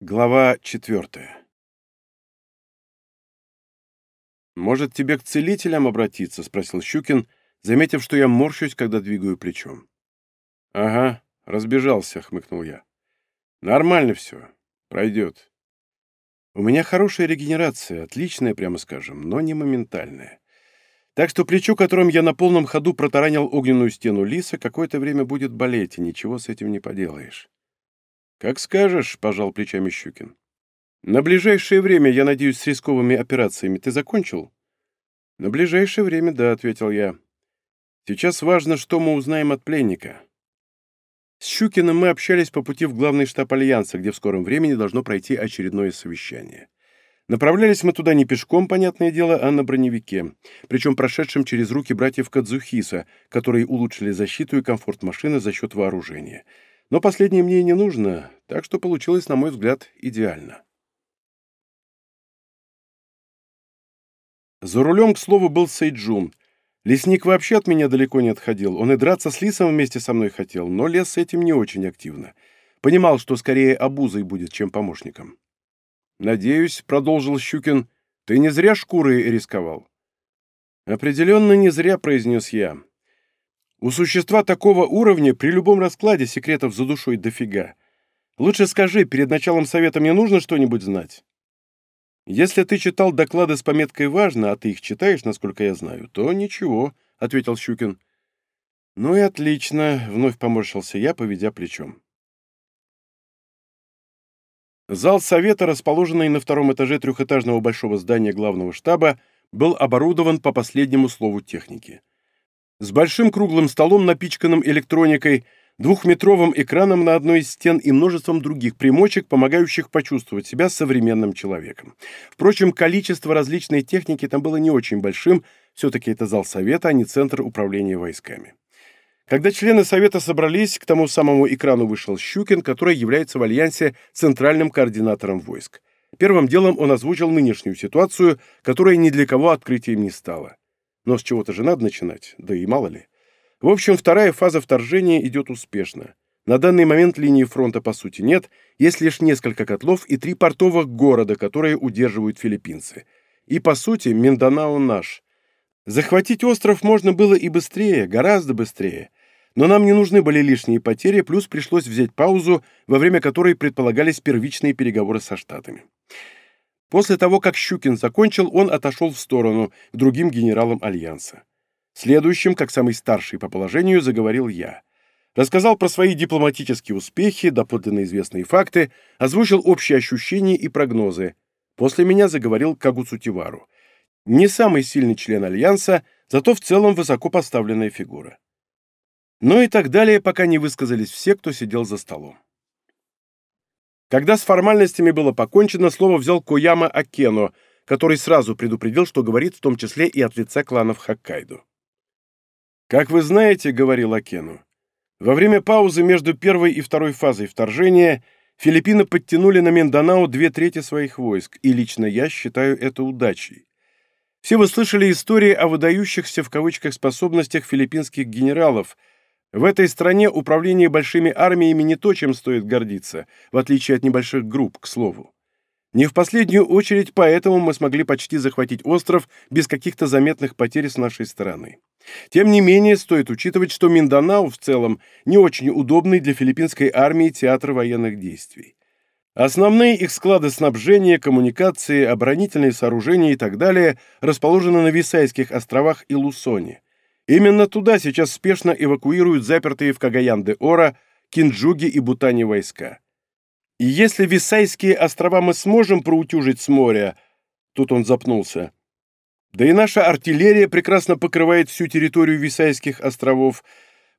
Глава четвертая. «Может, тебе к целителям обратиться?» — спросил Щукин, заметив, что я морщусь, когда двигаю плечом. «Ага, разбежался», — хмыкнул я. «Нормально все. Пройдет. У меня хорошая регенерация, отличная, прямо скажем, но не моментальная. Так что плечо, которым я на полном ходу протаранил огненную стену лиса, какое-то время будет болеть, и ничего с этим не поделаешь». «Как скажешь», — пожал плечами Щукин. «На ближайшее время, я надеюсь, с рисковыми операциями ты закончил?» «На ближайшее время, да», — ответил я. «Сейчас важно, что мы узнаем от пленника». С Щукиным мы общались по пути в главный штаб Альянса, где в скором времени должно пройти очередное совещание. Направлялись мы туда не пешком, понятное дело, а на броневике, причем прошедшем через руки братьев Кадзухиса, которые улучшили защиту и комфорт машины за счет вооружения — но последнее мне не нужно, так что получилось, на мой взгляд, идеально. За рулем, к слову, был Сейджун. Лесник вообще от меня далеко не отходил. Он и драться с лисом вместе со мной хотел, но лез с этим не очень активно. Понимал, что скорее обузой будет, чем помощником. «Надеюсь», — продолжил Щукин, — «ты не зря шкурой рисковал». «Определенно не зря», — произнес я. У существа такого уровня при любом раскладе секретов за душой дофига. Лучше скажи, перед началом совета мне нужно что-нибудь знать? Если ты читал доклады с пометкой «важно», а ты их читаешь, насколько я знаю, то ничего, — ответил Щукин. Ну и отлично, — вновь поморщился я, поведя плечом. Зал совета, расположенный на втором этаже трехэтажного большого здания главного штаба, был оборудован по последнему слову техники с большим круглым столом, напичканным электроникой, двухметровым экраном на одной из стен и множеством других примочек, помогающих почувствовать себя современным человеком. Впрочем, количество различной техники там было не очень большим, все-таки это зал совета, а не центр управления войсками. Когда члены Совета собрались, к тому самому экрану вышел Щукин, который является в Альянсе центральным координатором войск. Первым делом он озвучил нынешнюю ситуацию, которая ни для кого открытием не стала. Но с чего-то же надо начинать, да и мало ли. В общем, вторая фаза вторжения идет успешно. На данный момент линии фронта по сути нет, есть лишь несколько котлов и три портовых города, которые удерживают филиппинцы. И по сути Минданао наш. Захватить остров можно было и быстрее, гораздо быстрее. Но нам не нужны были лишние потери, плюс пришлось взять паузу, во время которой предполагались первичные переговоры со Штатами. После того, как Щукин закончил, он отошел в сторону к другим генералам Альянса. Следующим, как самый старший по положению, заговорил я. Рассказал про свои дипломатические успехи, доподлинно известные факты, озвучил общие ощущения и прогнозы. После меня заговорил Кагуцутивару. Не самый сильный член Альянса, зато в целом высоко поставленная фигура. Ну и так далее, пока не высказались все, кто сидел за столом. Когда с формальностями было покончено, слово взял Кояма Акено, который сразу предупредил, что говорит в том числе и от лица кланов Хоккайдо. «Как вы знаете, — говорил Акену, — во время паузы между первой и второй фазой вторжения Филиппины подтянули на Минданао две трети своих войск, и лично я считаю это удачей. Все вы слышали истории о выдающихся в кавычках способностях филиппинских генералов — в этой стране управление большими армиями не то, чем стоит гордиться, в отличие от небольших групп, к слову. Не в последнюю очередь поэтому мы смогли почти захватить остров без каких-то заметных потерь с нашей стороны. Тем не менее, стоит учитывать, что Минданау в целом не очень удобный для филиппинской армии театр военных действий. Основные их склады снабжения, коммуникации, оборонительные сооружения и так далее расположены на Висайских островах и Лусоне – Именно туда сейчас спешно эвакуируют запертые в Кагаян-де-Ора, Кинджуги и Бутане войска. И если Висайские острова мы сможем проутюжить с моря, тут он запнулся, да и наша артиллерия прекрасно покрывает всю территорию Висайских островов.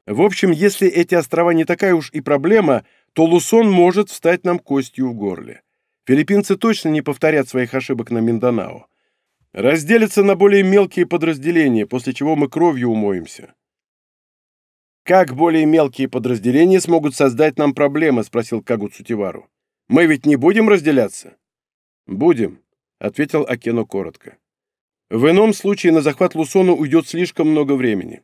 В общем, если эти острова не такая уж и проблема, то Лусон может встать нам костью в горле. Филиппинцы точно не повторят своих ошибок на Минданао разделятся на более мелкие подразделения, после чего мы кровью умоемся. «Как более мелкие подразделения смогут создать нам проблемы?» — спросил Кагу Цутивару. «Мы ведь не будем разделяться?» «Будем», — ответил Акено коротко. «В ином случае на захват Лусона уйдет слишком много времени».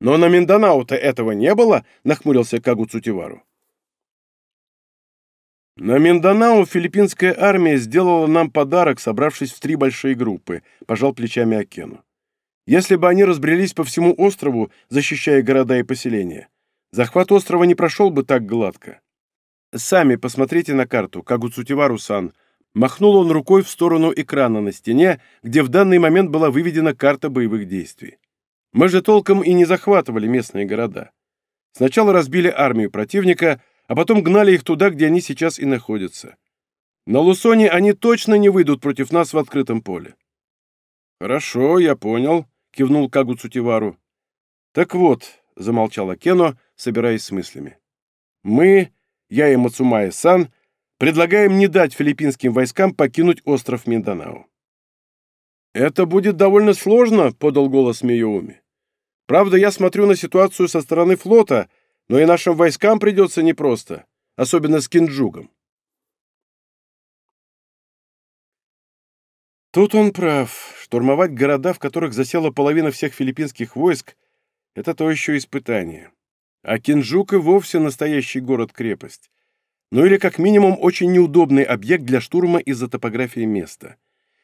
«Но на Минданау-то этого не было?» — нахмурился Кагу Цутивару. На Минданао филиппинская армия сделала нам подарок, собравшись в три большие группы, пожал плечами Акену. Если бы они разбрелись по всему острову, защищая города и поселения, захват острова не прошел бы так гладко. Сами посмотрите на карту, Кагуцутивару-сан. Махнул он рукой в сторону экрана на стене, где в данный момент была выведена карта боевых действий. Мы же толком и не захватывали местные города. Сначала разбили армию противника, а потом гнали их туда, где они сейчас и находятся. На Лусоне они точно не выйдут против нас в открытом поле. «Хорошо, я понял», — кивнул Кагу Цутивару. «Так вот», — замолчала Кено, собираясь с мыслями. «Мы, я и Мацумая-сан, предлагаем не дать филиппинским войскам покинуть остров Минданао». «Это будет довольно сложно», — подал голос Миоуми. «Правда, я смотрю на ситуацию со стороны флота, но и нашим войскам придется непросто, особенно с Кинджугом. Тут он прав. Штурмовать города, в которых засела половина всех филиппинских войск, это то еще испытание. А Кинджук и вовсе настоящий город-крепость. Ну или как минимум очень неудобный объект для штурма из-за топографии места.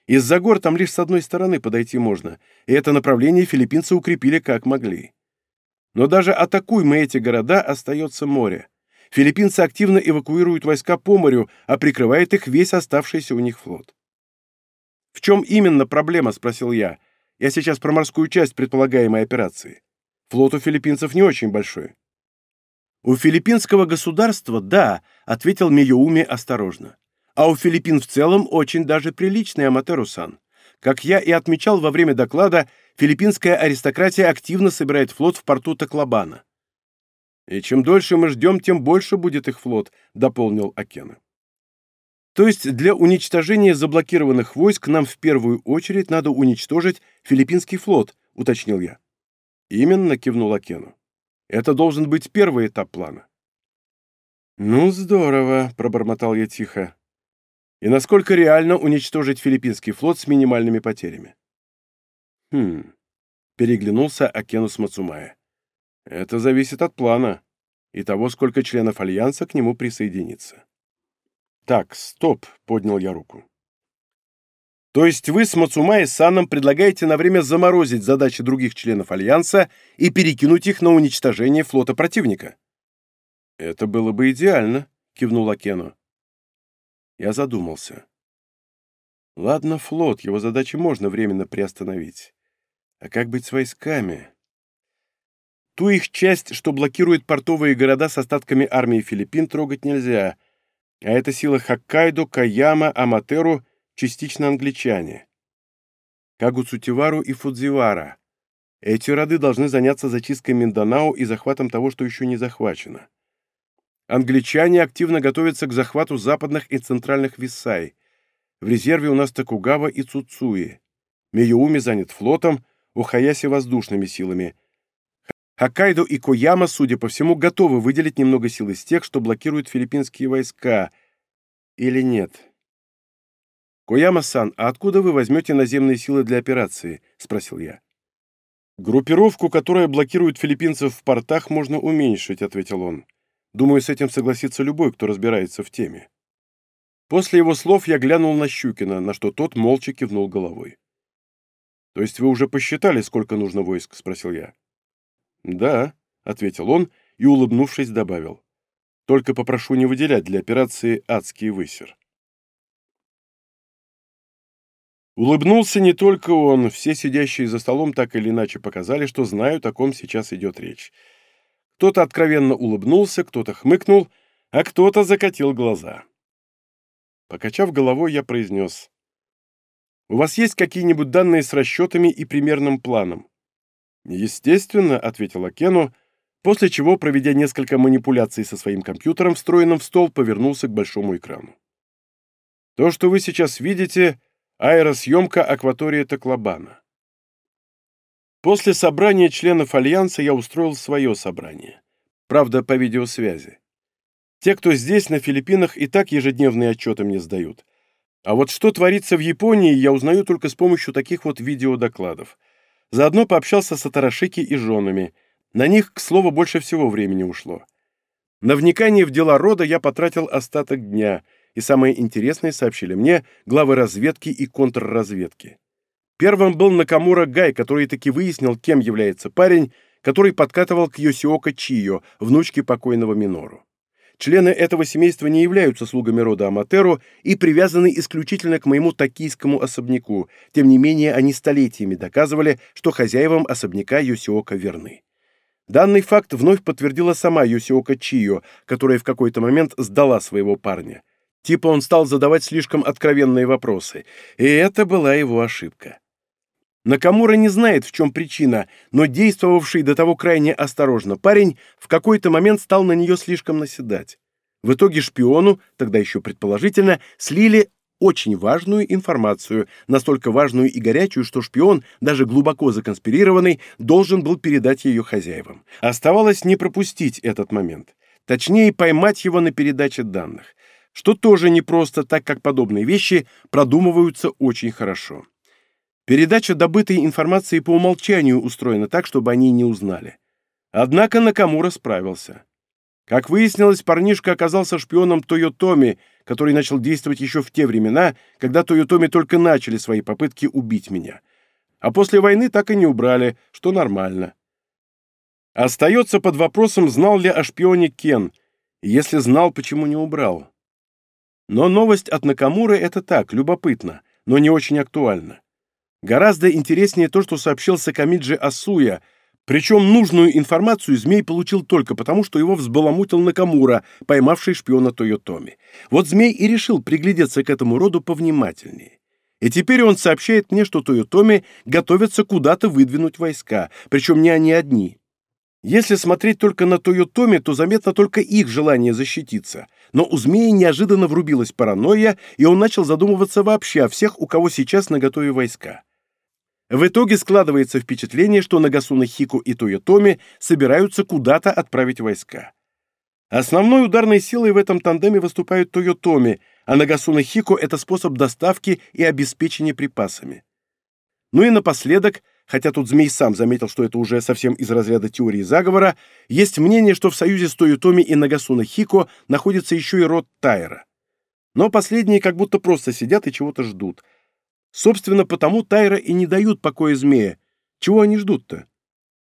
Из-за гор там лишь с одной стороны подойти можно, и это направление филиппинцы укрепили как могли. Но даже атакуй мы эти города, остается море. Филиппинцы активно эвакуируют войска по морю, а прикрывает их весь оставшийся у них флот. «В чем именно проблема?» — спросил я. «Я сейчас про морскую часть предполагаемой операции. Флот у филиппинцев не очень большой». «У филиппинского государства, да», — ответил Миюуми осторожно. «А у Филиппин в целом очень даже приличный Аматеру-сан. Как я и отмечал во время доклада, филиппинская аристократия активно собирает флот в порту Таклобана. «И чем дольше мы ждем, тем больше будет их флот», — дополнил Акена. «То есть для уничтожения заблокированных войск нам в первую очередь надо уничтожить филиппинский флот», — уточнил я. «Именно», — кивнул Акену. «Это должен быть первый этап плана». «Ну, здорово», — пробормотал я тихо и насколько реально уничтожить филиппинский флот с минимальными потерями. Хм, переглянулся Акенус Мацумая. Это зависит от плана и того, сколько членов Альянса к нему присоединится. Так, стоп, поднял я руку. То есть вы с Мацумай Саном предлагаете на время заморозить задачи других членов Альянса и перекинуть их на уничтожение флота противника? Это было бы идеально, кивнул Акену. Я задумался. Ладно, флот, его задачи можно временно приостановить. А как быть с войсками? Ту их часть, что блокирует портовые города с остатками армии Филиппин, трогать нельзя. А это сила Хоккайдо, Каяма, Аматеру, частично англичане. Кагуцутивару и Фудзивара. Эти роды должны заняться зачисткой Минданао и захватом того, что еще не захвачено. Англичане активно готовятся к захвату западных и центральных Виссай. В резерве у нас Токугава и Цуцуи. Миюуми занят флотом, Ухаяси воздушными силами. Хоккайдо и Кояма, судя по всему, готовы выделить немного сил из тех, что блокируют филиппинские войска. Или нет? «Кояма-сан, а откуда вы возьмете наземные силы для операции?» — спросил я. «Группировку, которая блокирует филиппинцев в портах, можно уменьшить», — ответил он. Думаю, с этим согласится любой, кто разбирается в теме. После его слов я глянул на Щукина, на что тот молча кивнул головой. «То есть вы уже посчитали, сколько нужно войск?» — спросил я. «Да», — ответил он и, улыбнувшись, добавил. «Только попрошу не выделять для операции «Адский высер». Улыбнулся не только он, все сидящие за столом так или иначе показали, что знают, о ком сейчас идет речь. Кто-то откровенно улыбнулся, кто-то хмыкнул, а кто-то закатил глаза. Покачав головой, я произнес. «У вас есть какие-нибудь данные с расчетами и примерным планом?» «Естественно», — ответила Кену, после чего, проведя несколько манипуляций со своим компьютером, встроенным в стол, повернулся к большому экрану. «То, что вы сейчас видите, аэросъемка акватории Таклобана. После собрания членов Альянса я устроил свое собрание. Правда, по видеосвязи. Те, кто здесь, на Филиппинах, и так ежедневные отчеты мне сдают. А вот что творится в Японии, я узнаю только с помощью таких вот видеодокладов. Заодно пообщался с Атарашики и женами. На них, к слову, больше всего времени ушло. На вникание в дела рода я потратил остаток дня, и самое интересное сообщили мне главы разведки и контрразведки. Первым был Накамура Гай, который таки выяснил, кем является парень, который подкатывал к Йосиока Чио, внучке покойного Минору. Члены этого семейства не являются слугами рода Аматеру и привязаны исключительно к моему токийскому особняку, тем не менее они столетиями доказывали, что хозяевам особняка Йосиока верны. Данный факт вновь подтвердила сама Йосиока Чио, которая в какой-то момент сдала своего парня. Типа он стал задавать слишком откровенные вопросы, и это была его ошибка. Накамура не знает, в чем причина, но действовавший до того крайне осторожно парень в какой-то момент стал на нее слишком наседать. В итоге шпиону, тогда еще предположительно, слили очень важную информацию, настолько важную и горячую, что шпион, даже глубоко законспирированный, должен был передать ее хозяевам. Оставалось не пропустить этот момент. Точнее, поймать его на передаче данных. Что тоже непросто, так как подобные вещи продумываются очень хорошо. Передача добытой информации по умолчанию устроена так, чтобы они не узнали. Однако Накамура справился. Как выяснилось, парнишка оказался шпионом Тойотоми, который начал действовать еще в те времена, когда Тойотоми только начали свои попытки убить меня. А после войны так и не убрали, что нормально. Остается под вопросом, знал ли о шпионе Кен, и если знал, почему не убрал. Но новость от Накамуры — это так, любопытно, но не очень актуально. Гораздо интереснее то, что сообщил Сакамиджи Асуя, причем нужную информацию Змей получил только потому, что его взбаламутил Накамура, поймавший шпиона Тойотоми. Вот Змей и решил приглядеться к этому роду повнимательнее. И теперь он сообщает мне, что Тойотоми готовятся куда-то выдвинуть войска, причем не они одни. Если смотреть только на Тойотоми, то заметно только их желание защититься. Но у змеи неожиданно врубилась паранойя, и он начал задумываться вообще о всех, у кого сейчас наготове войска. В итоге складывается впечатление, что Нагасуна Хику и Тойотоми собираются куда-то отправить войска. Основной ударной силой в этом тандеме выступают Тойотоми, а Нагасуна Хико — это способ доставки и обеспечения припасами. Ну и напоследок, хотя тут Змей сам заметил, что это уже совсем из разряда теории заговора, есть мнение, что в союзе с Тойотоми и Нагасуна Хико находится еще и род Тайра. Но последние как будто просто сидят и чего-то ждут — Собственно, потому Тайра и не дают покоя змея. Чего они ждут-то?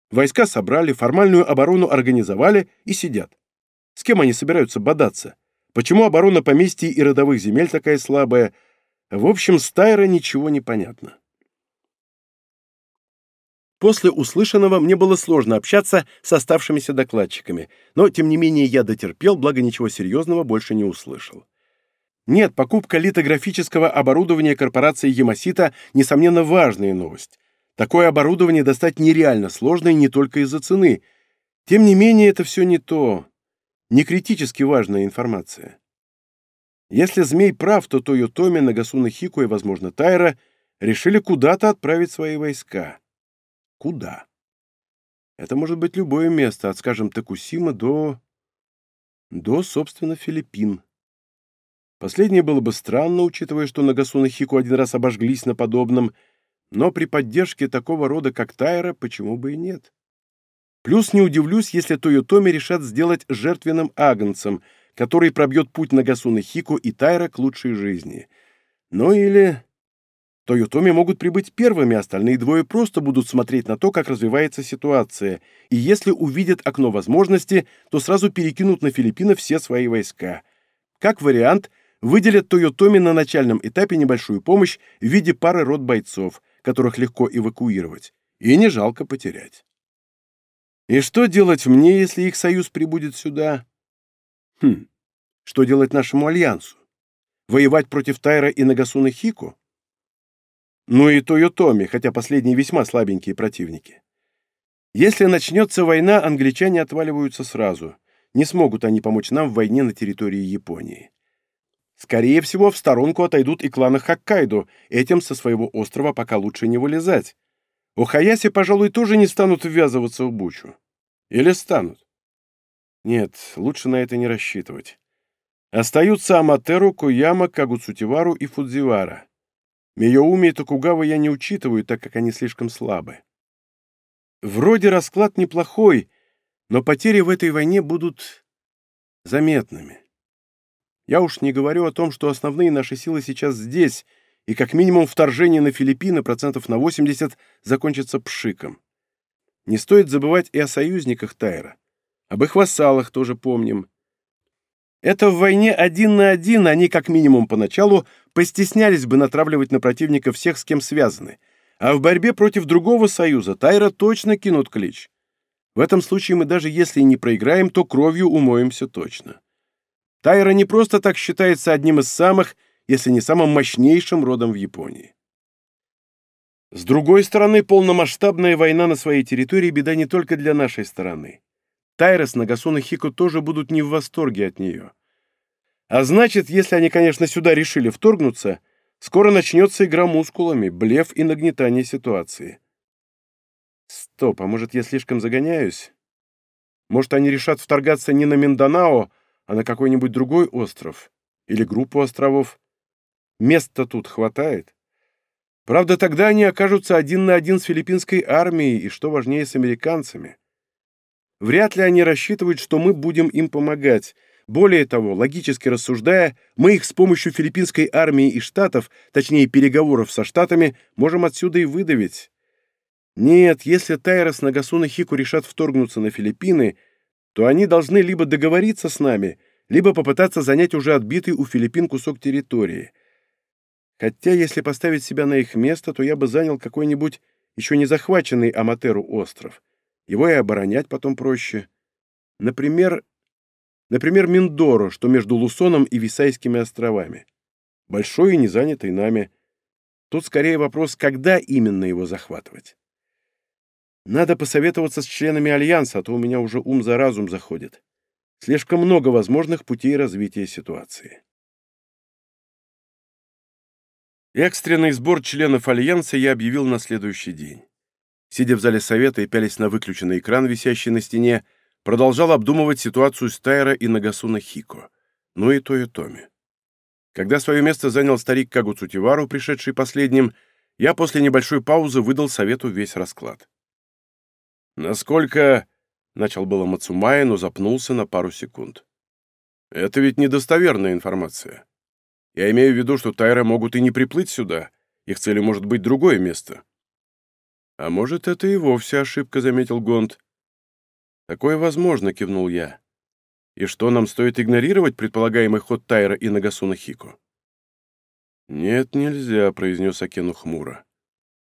Войска собрали, формальную оборону организовали и сидят. С кем они собираются бодаться? Почему оборона поместья и родовых земель такая слабая? В общем, с Тайра ничего не понятно. После услышанного мне было сложно общаться с оставшимися докладчиками, но, тем не менее, я дотерпел, благо ничего серьезного больше не услышал. Нет, покупка литографического оборудования корпорации Ямасита, несомненно, важная новость. Такое оборудование достать нереально сложно и не только из-за цены. Тем не менее, это все не то. Не критически важная информация. Если Змей прав, то Тойотоми, Нагасуна Хико и, возможно, Тайра решили куда-то отправить свои войска. Куда? Это может быть любое место, от, скажем, Такусима до... до, собственно, Филиппин. Последнее было бы странно, учитывая, что Нагасуна Хику один раз обожглись на подобном, но при поддержке такого рода, как Тайра, почему бы и нет? Плюс не удивлюсь, если Тойотоми решат сделать жертвенным агнцем, который пробьет путь Нагасуны Хику и Тайра к лучшей жизни. Ну или... Тойотоми могут прибыть первыми, остальные двое просто будут смотреть на то, как развивается ситуация, и если увидят окно возможности, то сразу перекинут на Филиппины все свои войска. Как вариант — выделят Тойотоми на начальном этапе небольшую помощь в виде пары рот бойцов, которых легко эвакуировать, и не жалко потерять. И что делать мне, если их союз прибудет сюда? Хм, что делать нашему альянсу? Воевать против Тайра и Нагасуны Хику? Ну и Тойотоми, хотя последние весьма слабенькие противники. Если начнется война, англичане отваливаются сразу. Не смогут они помочь нам в войне на территории Японии. Скорее всего, в сторонку отойдут и кланы Хоккайдо, этим со своего острова пока лучше не вылезать. У Хаяси, пожалуй, тоже не станут ввязываться в бучу. Или станут? Нет, лучше на это не рассчитывать. Остаются Аматеру, Кояма, Кагуцутивару и Фудзивара. Миоуми и Токугава я не учитываю, так как они слишком слабы. Вроде расклад неплохой, но потери в этой войне будут заметными. Я уж не говорю о том, что основные наши силы сейчас здесь, и как минимум вторжение на Филиппины процентов на 80 закончится пшиком. Не стоит забывать и о союзниках Тайра. Об их вассалах тоже помним. Это в войне один на один они, как минимум поначалу, постеснялись бы натравливать на противника всех, с кем связаны. А в борьбе против другого союза Тайра точно кинут клич. В этом случае мы даже если и не проиграем, то кровью умоемся точно. Тайра не просто так считается одним из самых, если не самым мощнейшим родом в Японии. С другой стороны, полномасштабная война на своей территории – беда не только для нашей стороны. Тайрос, Нагасун и Хико тоже будут не в восторге от нее. А значит, если они, конечно, сюда решили вторгнуться, скоро начнется игра мускулами, блеф и нагнетание ситуации. Стоп, а может, я слишком загоняюсь? Может, они решат вторгаться не на Минданао, а на какой-нибудь другой остров? Или группу островов? Места тут хватает? Правда, тогда они окажутся один на один с филиппинской армией и, что важнее, с американцами. Вряд ли они рассчитывают, что мы будем им помогать. Более того, логически рассуждая, мы их с помощью филиппинской армии и штатов, точнее переговоров со штатами, можем отсюда и выдавить. Нет, если Тайрос, Нагасун и Хику решат вторгнуться на Филиппины, то они должны либо договориться с нами, либо попытаться занять уже отбитый у Филиппин кусок территории. Хотя, если поставить себя на их место, то я бы занял какой-нибудь еще не захваченный Аматеру остров. Его и оборонять потом проще. Например, например, Миндоро, что между Лусоном и Висайскими островами. Большой и не занятый нами. Тут скорее вопрос, когда именно его захватывать. Надо посоветоваться с членами Альянса, а то у меня уже ум за разум заходит. Слишком много возможных путей развития ситуации. Экстренный сбор членов Альянса я объявил на следующий день. Сидя в зале совета и пялись на выключенный экран, висящий на стене, продолжал обдумывать ситуацию с Тайра и Нагасуна Хико, ну и Тойотоми. Когда свое место занял старик Кагу Цутивару, пришедший последним, я после небольшой паузы выдал совету весь расклад. «Насколько...» — начал было Мацумая, но запнулся на пару секунд. «Это ведь недостоверная информация. Я имею в виду, что Тайры могут и не приплыть сюда. Их целью может быть другое место». «А может, это и вовсе ошибка», — заметил Гонд. «Такое возможно», — кивнул я. «И что, нам стоит игнорировать предполагаемый ход Тайра и Нагасуна Хико?» «Нет, нельзя», — произнес Акену хмуро.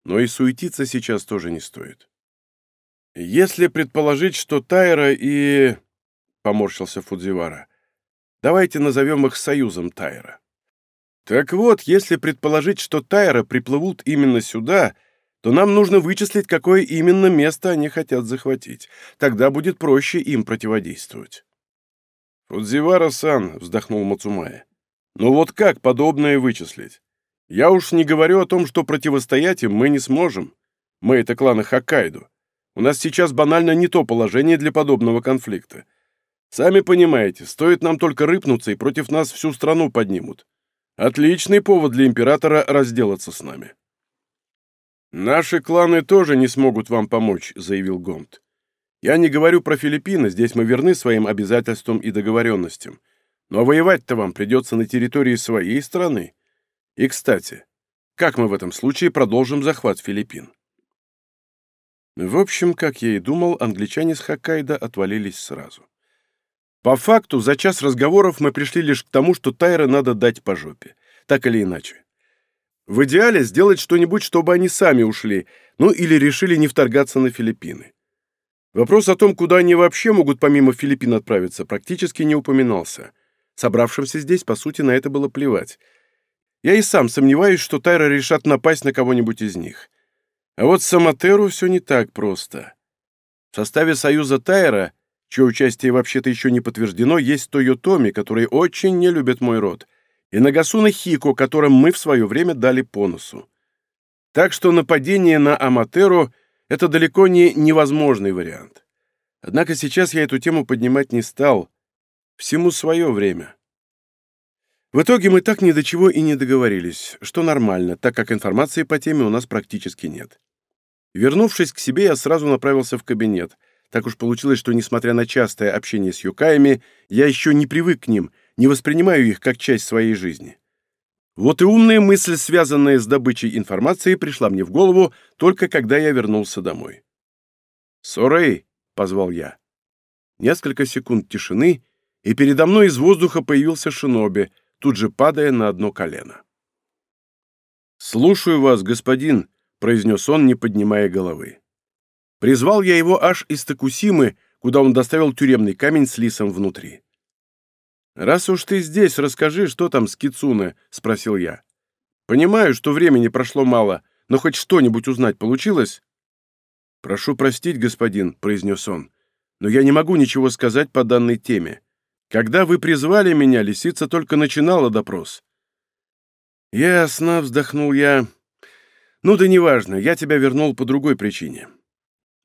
«Но и суетиться сейчас тоже не стоит». «Если предположить, что Тайра и...» — поморщился Фудзивара. «Давайте назовем их союзом Тайра». Так вот, если предположить, что Тайра приплывут именно сюда, то нам нужно вычислить, какое именно место они хотят захватить. Тогда будет проще им противодействовать. «Фудзивара-сан», — вздохнул Мацумая. «Ну вот как подобное вычислить? Я уж не говорю о том, что противостоять им мы не сможем. Мы — это кланы Хоккайдо. У нас сейчас банально не то положение для подобного конфликта. Сами понимаете, стоит нам только рыпнуться, и против нас всю страну поднимут. Отличный повод для императора разделаться с нами. «Наши кланы тоже не смогут вам помочь», — заявил Гонт. «Я не говорю про Филиппины, здесь мы верны своим обязательствам и договоренностям. Но воевать-то вам придется на территории своей страны. И, кстати, как мы в этом случае продолжим захват Филиппин?» В общем, как я и думал, англичане с Хоккайдо отвалились сразу. По факту, за час разговоров мы пришли лишь к тому, что Тайра надо дать по жопе. Так или иначе. В идеале сделать что-нибудь, чтобы они сами ушли, ну или решили не вторгаться на Филиппины. Вопрос о том, куда они вообще могут помимо Филиппин отправиться, практически не упоминался. Собравшимся здесь, по сути, на это было плевать. Я и сам сомневаюсь, что Тайра решат напасть на кого-нибудь из них. А вот с Аматеру все не так просто. В составе Союза Тайра, чье участие вообще-то еще не подтверждено, есть Тойотоми, которые очень не любят мой род, и Нагасуна Хико, которым мы в свое время дали по носу. Так что нападение на Аматеру — это далеко не невозможный вариант. Однако сейчас я эту тему поднимать не стал. Всему свое время. В итоге мы так ни до чего и не договорились, что нормально, так как информации по теме у нас практически нет. Вернувшись к себе, я сразу направился в кабинет. Так уж получилось, что, несмотря на частое общение с юкаями, я еще не привык к ним, не воспринимаю их как часть своей жизни. Вот и умная мысль, связанная с добычей информации, пришла мне в голову только когда я вернулся домой. «Сорей!» — позвал я. Несколько секунд тишины, и передо мной из воздуха появился шиноби, тут же падая на одно колено. «Слушаю вас, господин», — произнес он, не поднимая головы. Призвал я его аж из Токусимы, куда он доставил тюремный камень с лисом внутри. «Раз уж ты здесь, расскажи, что там с Кицуне?» — спросил я. «Понимаю, что времени прошло мало, но хоть что-нибудь узнать получилось?» «Прошу простить, господин», — произнес он, — «но я не могу ничего сказать по данной теме. Когда вы призвали меня, лисица только начинала допрос». «Ясно», — вздохнул я. «Ну да неважно, я тебя вернул по другой причине.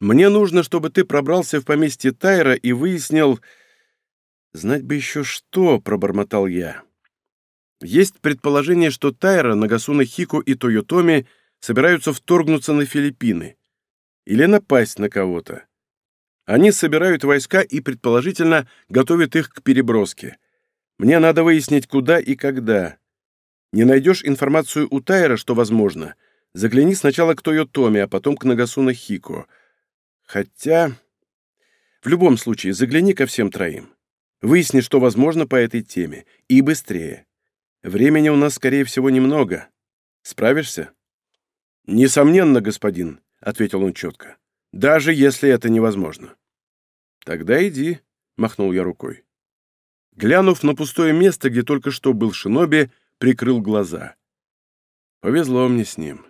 Мне нужно, чтобы ты пробрался в поместье Тайра и выяснил, «Знать бы еще что», — пробормотал я. Есть предположение, что Тайра, Нагасуна Хико и Тойотоми собираются вторгнуться на Филиппины или напасть на кого-то. Они собирают войска и, предположительно, готовят их к переброске. Мне надо выяснить, куда и когда. Не найдешь информацию у Тайра, что возможно, загляни сначала к Тойотоми, а потом к Нагасуна Хико. Хотя... В любом случае, загляни ко всем троим. Выясни, что возможно по этой теме. И быстрее. Времени у нас, скорее всего, немного. Справишься? Несомненно, господин, — ответил он четко. Даже если это невозможно. Тогда иди, — махнул я рукой. Глянув на пустое место, где только что был шиноби, прикрыл глаза. Повезло мне с ним.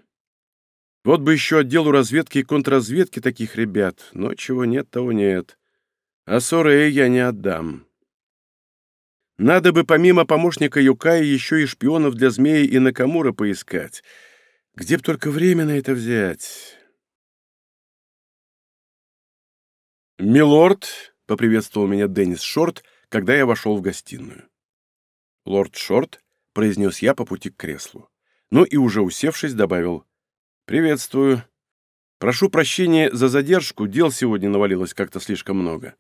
Вот бы еще отделу разведки и контрразведки таких ребят, но чего нет, того нет. А Сорей я не отдам. Надо бы помимо помощника Юкая еще и шпионов для змеи и Накамура поискать. Где б только время на это взять? «Милорд», — поприветствовал меня Деннис Шорт, когда я вошел в гостиную. «Лорд Шорт», — произнес я по пути к креслу. Ну и уже усевшись, добавил «Приветствую. Прошу прощения за задержку, дел сегодня навалилось как-то слишком много».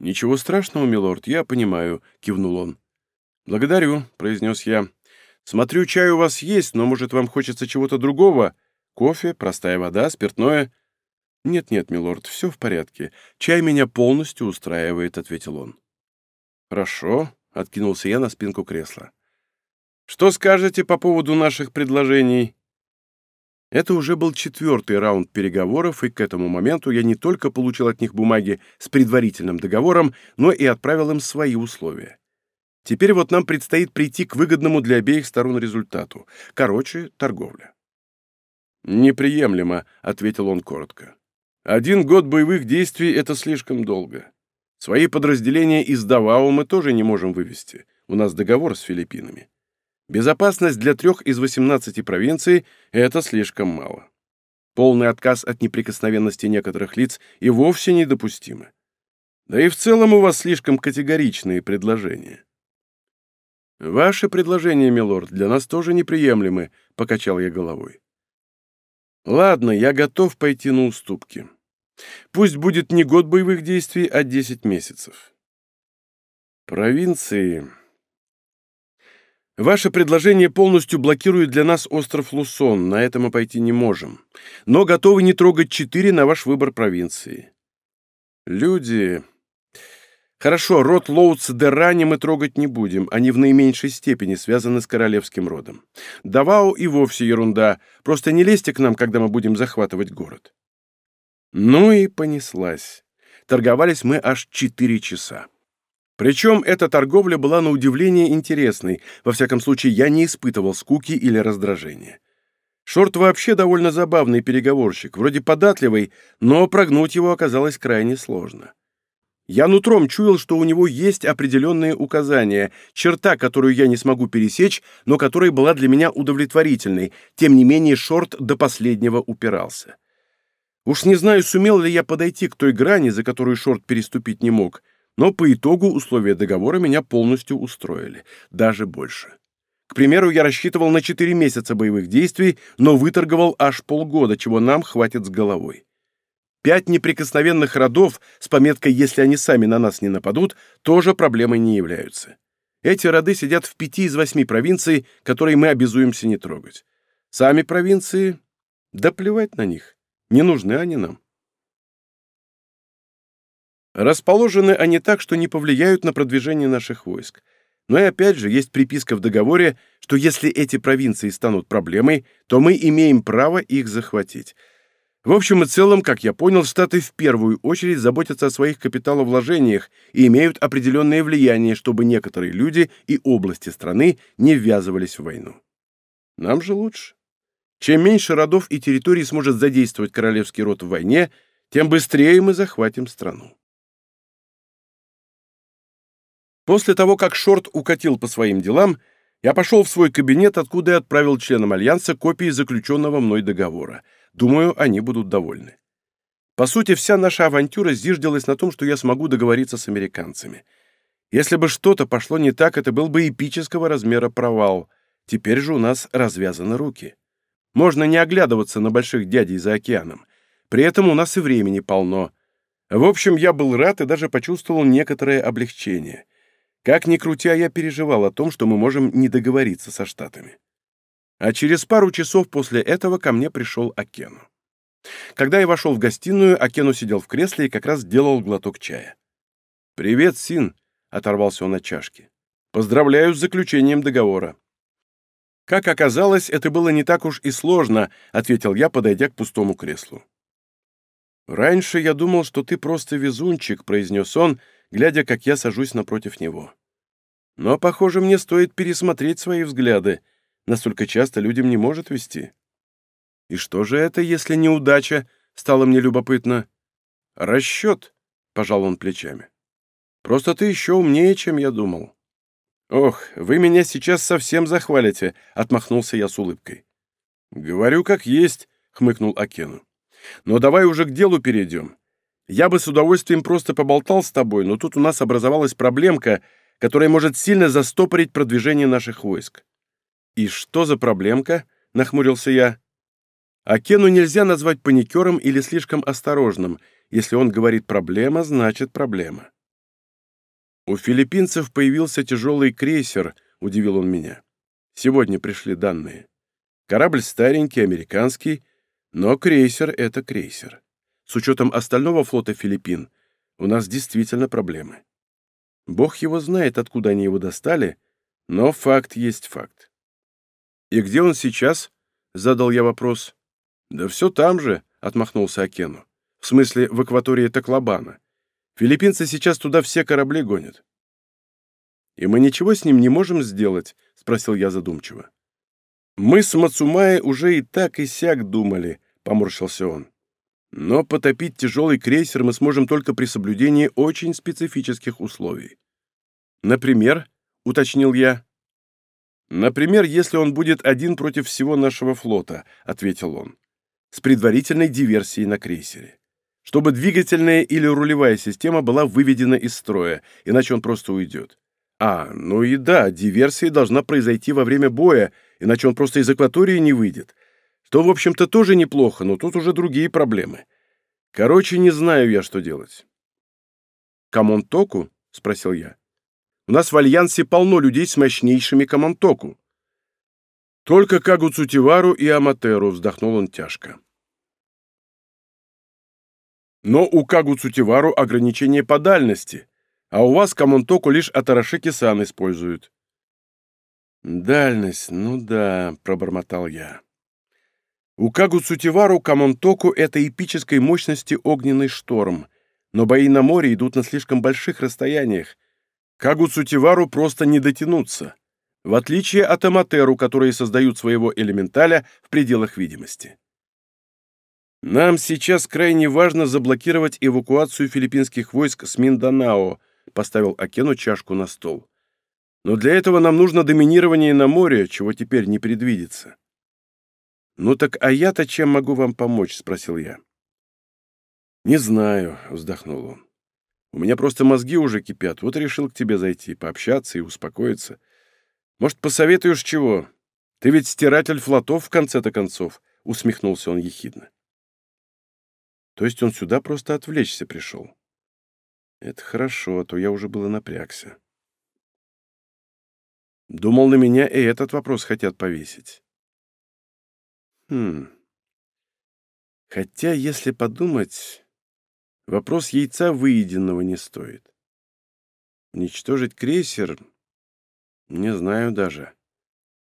«Ничего страшного, милорд, я понимаю», — кивнул он. «Благодарю», — произнес я. «Смотрю, чай у вас есть, но, может, вам хочется чего-то другого? Кофе, простая вода, спиртное?» «Нет-нет, милорд, все в порядке. Чай меня полностью устраивает», — ответил он. «Хорошо», — откинулся я на спинку кресла. «Что скажете по поводу наших предложений?» Это уже был четвертый раунд переговоров, и к этому моменту я не только получил от них бумаги с предварительным договором, но и отправил им свои условия. Теперь вот нам предстоит прийти к выгодному для обеих сторон результату. Короче, торговля. «Неприемлемо», — ответил он коротко. «Один год боевых действий — это слишком долго. Свои подразделения из Давао мы тоже не можем вывести. У нас договор с Филиппинами. Безопасность для трех из 18 провинций – это слишком мало. Полный отказ от неприкосновенности некоторых лиц и вовсе недопустимо. Да и в целом у вас слишком категоричные предложения. «Ваши предложения, милорд, для нас тоже неприемлемы», — покачал я головой. «Ладно, я готов пойти на уступки. Пусть будет не год боевых действий, а десять месяцев». Провинции... Ваше предложение полностью блокирует для нас остров Лусон, на это мы пойти не можем. Но готовы не трогать четыре на ваш выбор провинции. Люди... Хорошо, род Лоутс Дерани мы трогать не будем, они в наименьшей степени связаны с королевским родом. Давау и вовсе ерунда, просто не лезьте к нам, когда мы будем захватывать город. Ну и понеслась. Торговались мы аж четыре часа. Причем эта торговля была на удивление интересной, во всяком случае я не испытывал скуки или раздражения. Шорт вообще довольно забавный переговорщик, вроде податливый, но прогнуть его оказалось крайне сложно. Я нутром чуял, что у него есть определенные указания, черта, которую я не смогу пересечь, но которая была для меня удовлетворительной, тем не менее Шорт до последнего упирался. Уж не знаю, сумел ли я подойти к той грани, за которую Шорт переступить не мог — но по итогу условия договора меня полностью устроили, даже больше. К примеру, я рассчитывал на 4 месяца боевых действий, но выторговал аж полгода, чего нам хватит с головой. Пять неприкосновенных родов с пометкой «если они сами на нас не нападут» тоже проблемой не являются. Эти роды сидят в пяти из восьми провинций, которые мы обязуемся не трогать. Сами провинции... Да плевать на них. Не нужны они нам. Расположены они так, что не повлияют на продвижение наших войск. Но и опять же есть приписка в договоре, что если эти провинции станут проблемой, то мы имеем право их захватить. В общем и целом, как я понял, Штаты в первую очередь заботятся о своих капиталовложениях и имеют определенное влияние, чтобы некоторые люди и области страны не ввязывались в войну. Нам же лучше. Чем меньше родов и территорий сможет задействовать королевский род в войне, тем быстрее мы захватим страну. После того, как Шорт укатил по своим делам, я пошел в свой кабинет, откуда и отправил членам Альянса копии заключенного мной договора — Думаю, они будут довольны. По сути, вся наша авантюра зиждилась на том, что я смогу договориться с американцами. Если бы что-то пошло не так, это был бы эпического размера провал. Теперь же у нас развязаны руки. Можно не оглядываться на больших дядей за океаном. При этом у нас и времени полно. В общем, я был рад и даже почувствовал некоторое облегчение. Как ни крутя, я переживал о том, что мы можем не договориться со Штатами. А через пару часов после этого ко мне пришел Акену. Когда я вошел в гостиную, Акену сидел в кресле и как раз делал глоток чая. «Привет, Син», — оторвался он от чашки. «Поздравляю с заключением договора». «Как оказалось, это было не так уж и сложно», — ответил я, подойдя к пустому креслу. «Раньше я думал, что ты просто везунчик», — произнес он, глядя, как я сажусь напротив него. «Но, похоже, мне стоит пересмотреть свои взгляды. Настолько часто людям не может вести. И что же это, если неудача? Стало мне любопытно. Расчет, пожал он плечами. Просто ты еще умнее, чем я думал. Ох, вы меня сейчас совсем захвалите, отмахнулся я с улыбкой. Говорю, как есть, хмыкнул Акену. Но давай уже к делу перейдем. Я бы с удовольствием просто поболтал с тобой, но тут у нас образовалась проблемка, которая может сильно застопорить продвижение наших войск. «И что за проблемка?» — нахмурился я. А Кену нельзя назвать паникером или слишком осторожным. Если он говорит «проблема», значит «проблема». «У филиппинцев появился тяжелый крейсер», — удивил он меня. «Сегодня пришли данные. Корабль старенький, американский, но крейсер — это крейсер. С учетом остального флота Филиппин у нас действительно проблемы. Бог его знает, откуда они его достали, но факт есть факт. «И где он сейчас?» — задал я вопрос. «Да все там же», — отмахнулся Акену. «В смысле, в акватории Таклобана. Филиппинцы сейчас туда все корабли гонят». «И мы ничего с ним не можем сделать?» — спросил я задумчиво. «Мы с Мацумаей уже и так и сяк думали», — поморщился он. «Но потопить тяжелый крейсер мы сможем только при соблюдении очень специфических условий». «Например?» — уточнил я. «Например, если он будет один против всего нашего флота», — ответил он, «с предварительной диверсией на крейсере. Чтобы двигательная или рулевая система была выведена из строя, иначе он просто уйдет. А, ну и да, диверсия должна произойти во время боя, иначе он просто из акватории не выйдет. Что, в общем-то, тоже неплохо, но тут уже другие проблемы. Короче, не знаю я, что делать». «Камонтоку?» — спросил я. У нас в Альянсе полно людей с мощнейшими комантоку. Только Кагу Цутивару и Аматеру, вздохнул он тяжко. Но у Кагу Цутивару ограничение по дальности, а у вас Камонтоку лишь Атарашики-сан используют. «Дальность, ну да», — пробормотал я. У Кагу Цутивару Камонтоку — это эпической мощности огненный шторм, но бои на море идут на слишком больших расстояниях, Кагу Цутивару просто не дотянуться, в отличие от Аматеру, которые создают своего элементаля в пределах видимости. «Нам сейчас крайне важно заблокировать эвакуацию филиппинских войск с Минданао», поставил Акену чашку на стол. «Но для этого нам нужно доминирование на море, чего теперь не предвидится». «Ну так а я-то чем могу вам помочь?» — спросил я. «Не знаю», — вздохнул он. У меня просто мозги уже кипят, вот решил к тебе зайти, пообщаться и успокоиться. Может, посоветуешь чего? Ты ведь стиратель флотов в конце-то концов, — усмехнулся он ехидно. То есть он сюда просто отвлечься пришел. Это хорошо, а то я уже было напрягся. Думал, на меня и этот вопрос хотят повесить. Хм. Хотя, если подумать, вопрос яйца выеденного не стоит. Уничтожить крейсер? Не знаю даже.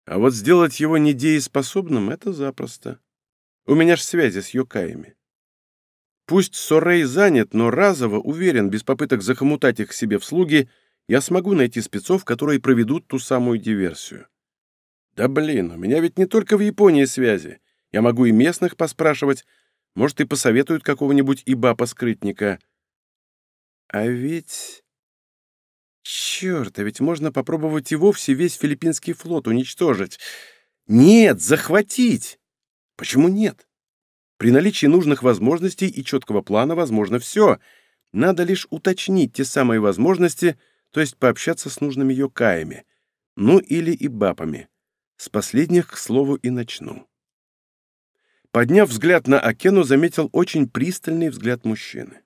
А вот сделать его недееспособным — это запросто. У меня ж связи с Йокаями. Пусть Сорей занят, но разово, уверен, без попыток захомутать их себе в слуги, я смогу найти спецов, которые проведут ту самую диверсию. Да блин, у меня ведь не только в Японии связи. Я могу и местных поспрашивать, может, и посоветуют какого-нибудь ибапа-скрытника. А ведь... Черт, а ведь можно попробовать и вовсе весь филиппинский флот уничтожить. Нет, захватить! Почему нет? При наличии нужных возможностей и четкого плана возможно все. Надо лишь уточнить те самые возможности, то есть пообщаться с нужными йокаями. Ну или и бабами. С последних, к слову, и начну. Подняв взгляд на Акену, заметил очень пристальный взгляд мужчины.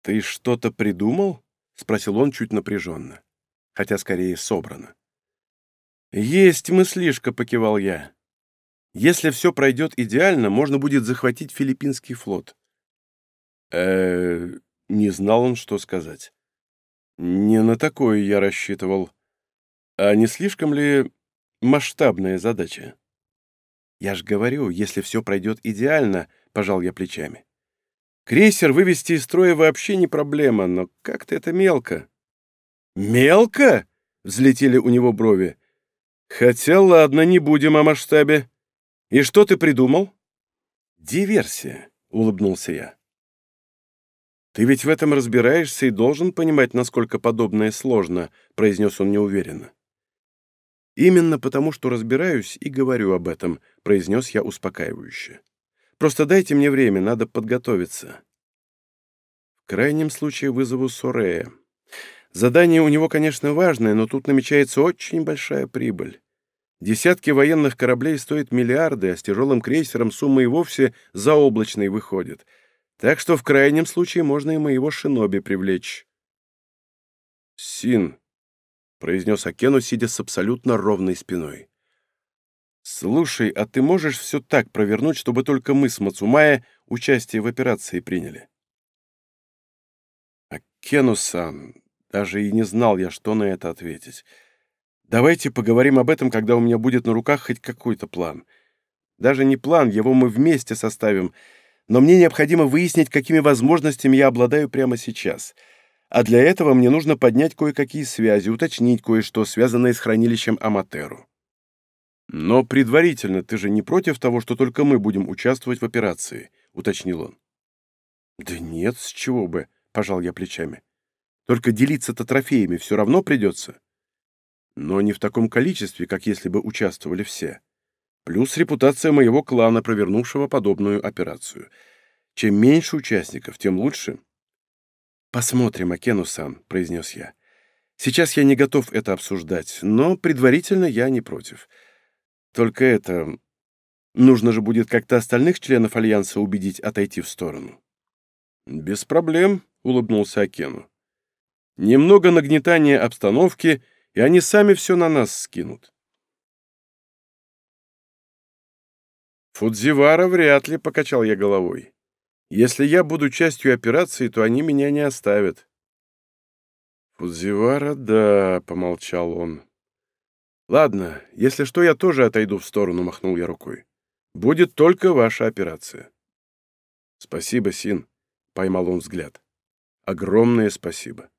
«Ты что-то придумал?» — спросил он чуть напряженно, хотя скорее собрано. «Есть мыслишка», — покивал я. Если все пройдет идеально, можно будет захватить филиппинский флот. Э, не знал он, что сказать. Не на такое я рассчитывал. А не слишком ли масштабная задача? Я ж говорю, если все пройдет идеально, пожал я плечами. Крейсер вывести из строя вообще не проблема, но как-то это мелко. Мелко? Взлетели у него брови. Хотя ладно, не будем о масштабе. «И что ты придумал?» «Диверсия», — улыбнулся я. «Ты ведь в этом разбираешься и должен понимать, насколько подобное сложно», — произнес он неуверенно. «Именно потому, что разбираюсь и говорю об этом», — произнес я успокаивающе. «Просто дайте мне время, надо подготовиться». В крайнем случае вызову Сорея. Задание у него, конечно, важное, но тут намечается очень большая прибыль. Десятки военных кораблей стоят миллиарды, а с тяжелым крейсером сумма и вовсе заоблачной выходит. Так что в крайнем случае можно и моего шиноби привлечь. «Син», — произнес Акену, сидя с абсолютно ровной спиной. «Слушай, а ты можешь все так провернуть, чтобы только мы с Мацумая участие в операции приняли?» «Акену-сан, даже и не знал я, что на это ответить». Давайте поговорим об этом, когда у меня будет на руках хоть какой-то план. Даже не план, его мы вместе составим, но мне необходимо выяснить, какими возможностями я обладаю прямо сейчас. А для этого мне нужно поднять кое-какие связи, уточнить кое-что, связанное с хранилищем Аматеру. Но предварительно ты же не против того, что только мы будем участвовать в операции, уточнил он. Да нет, с чего бы, пожал я плечами. Только делиться-то трофеями все равно придется но не в таком количестве, как если бы участвовали все. Плюс репутация моего клана, провернувшего подобную операцию. Чем меньше участников, тем лучше. «Посмотрим, Акену-сан», — произнес я. «Сейчас я не готов это обсуждать, но предварительно я не против. Только это... Нужно же будет как-то остальных членов Альянса убедить отойти в сторону». «Без проблем», — улыбнулся Акену. «Немного нагнетания обстановки — и они сами все на нас скинут. Фудзивара вряд ли, покачал я головой. Если я буду частью операции, то они меня не оставят. Фудзивара, да, помолчал он. Ладно, если что, я тоже отойду в сторону, махнул я рукой. Будет только ваша операция. Спасибо, Син, поймал он взгляд. Огромное спасибо.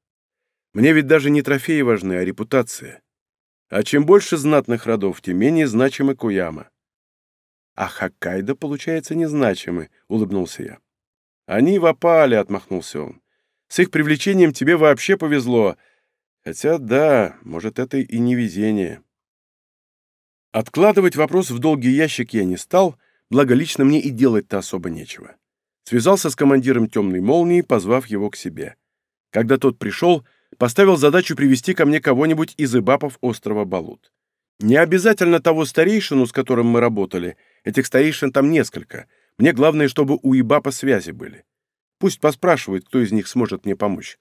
Мне ведь даже не трофеи важны, а репутация. А чем больше знатных родов, тем менее значимы Куяма. А Хоккайдо, получается, незначимы, улыбнулся я. Они в опале, отмахнулся он. С их привлечением тебе вообще повезло. Хотя, да, может, это и не везение. Откладывать вопрос в долгий ящик я не стал, благо лично мне и делать-то особо нечего. Связался с командиром темной молнии, позвав его к себе. Когда тот пришел, поставил задачу привести ко мне кого-нибудь из эбапов острова Балут. Не обязательно того старейшину, с которым мы работали, этих старейшин там несколько. Мне главное, чтобы у Ибапа связи были. Пусть поспрашивают, кто из них сможет мне помочь.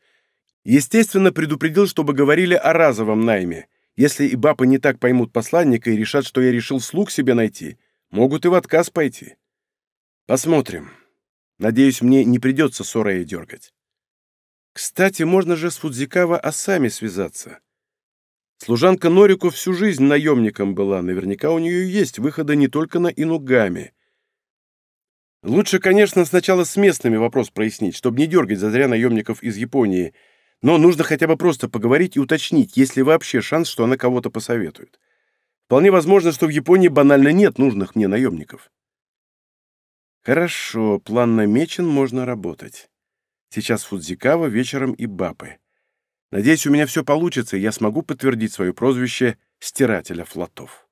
Естественно, предупредил, чтобы говорили о разовом найме. Если Ибапы не так поймут посланника и решат, что я решил слуг себе найти, могут и в отказ пойти. Посмотрим. Надеюсь, мне не придется Сорея дергать. Кстати, можно же с Фудзикава Асами связаться. Служанка Норику всю жизнь наемником была, наверняка у нее есть выходы не только на Инугами. Лучше, конечно, сначала с местными вопрос прояснить, чтобы не дергать зазря наемников из Японии, но нужно хотя бы просто поговорить и уточнить, есть ли вообще шанс, что она кого-то посоветует. Вполне возможно, что в Японии банально нет нужных мне наемников. Хорошо, план намечен, можно работать. Сейчас Фудзикава, вечером и Бапы. Надеюсь, у меня все получится, и я смогу подтвердить свое прозвище «Стирателя флотов».